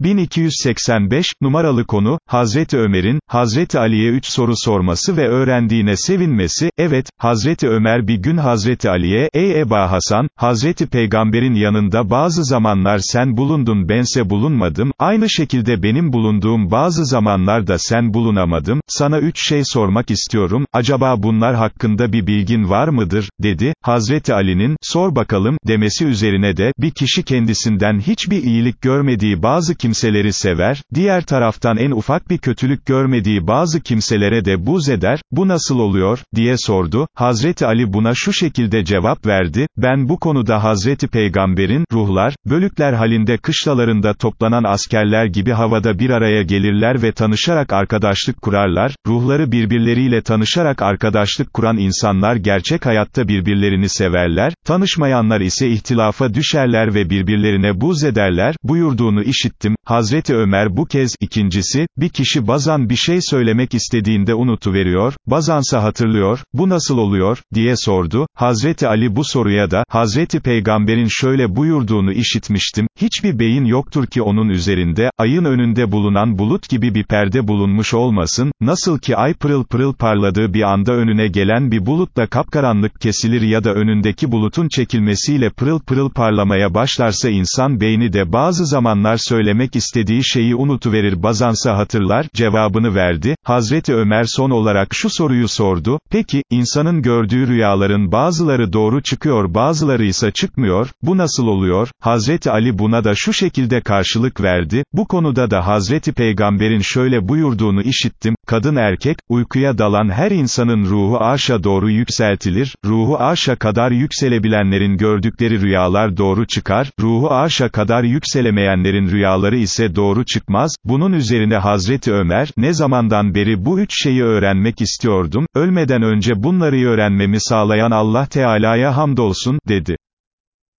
1285, numaralı konu, Hazreti Ömer'in, Hazreti Ali'ye üç soru sorması ve öğrendiğine sevinmesi, evet, Hazreti Ömer bir gün Hazreti Ali'ye, ey Eba Hasan, Hazreti Peygamber'in yanında bazı zamanlar sen bulundun bense bulunmadım, aynı şekilde benim bulunduğum bazı zamanlarda sen bulunamadım, sana üç şey sormak istiyorum, acaba bunlar hakkında bir bilgin var mıdır, dedi, Hazreti Ali'nin, sor bakalım, demesi üzerine de, bir kişi kendisinden hiçbir iyilik görmediği bazı kimseleri sever, diğer taraftan en ufak bir kötülük görmediği bazı kimselere de buz eder, bu nasıl oluyor, diye sordu, Hazreti Ali buna şu şekilde cevap verdi, ben bu konuda Hazreti Peygamber'in, ruhlar, bölükler halinde kışlalarında toplanan askerler gibi havada bir araya gelirler ve tanışarak arkadaşlık kurarlar, ruhları birbirleriyle tanışarak arkadaşlık kuran insanlar gerçek hayatta birbirlerini severler, tanışmayanlar ise ihtilafa düşerler ve birbirlerine buz ederler, buyurduğunu işittim, Hazreti Ömer bu kez, ikincisi, bir kişi bazan bir şey söylemek istediğinde unutuveriyor, bazansa hatırlıyor, bu nasıl oluyor, diye sordu, Hazreti Ali bu soruya da, Hazreti Peygamber'in şöyle buyurduğunu işitmiştim, hiçbir beyin yoktur ki onun üzerinde, ayın önünde bulunan bulut gibi bir perde bulunmuş olmasın, nasıl ki ay pırıl pırıl parladığı bir anda önüne gelen bir bulutla kapkaranlık kesilir ya da önündeki bulutun çekilmesiyle pırıl pırıl parlamaya başlarsa insan beyni de bazı zamanlar söylemek istediği şeyi unutuverir. Bazansa hatırlar, cevabını verdi, Hazreti Ömer son olarak şu soruyu sordu, peki, insanın gördüğü rüyaların bazıları doğru çıkıyor bazıları ise çıkmıyor, bu nasıl oluyor, Hazreti Ali buna da şu şekilde karşılık verdi, bu konuda da Hazreti Peygamber'in şöyle buyurduğunu işittim, kadın erkek, uykuya dalan her insanın ruhu arşa doğru yükseltilir, ruhu arşa kadar yükselebilenlerin gördükleri rüyalar doğru çıkar, ruhu arşa kadar yükselemeyenlerin rüyaları ise doğru çıkmaz, bunun üzerine Hazreti Ömer, ne zamandan beri bu üç şeyi öğrenmek istiyordum, ölmeden önce bunları öğrenmemi sağlayan Allah Teala'ya hamdolsun, dedi.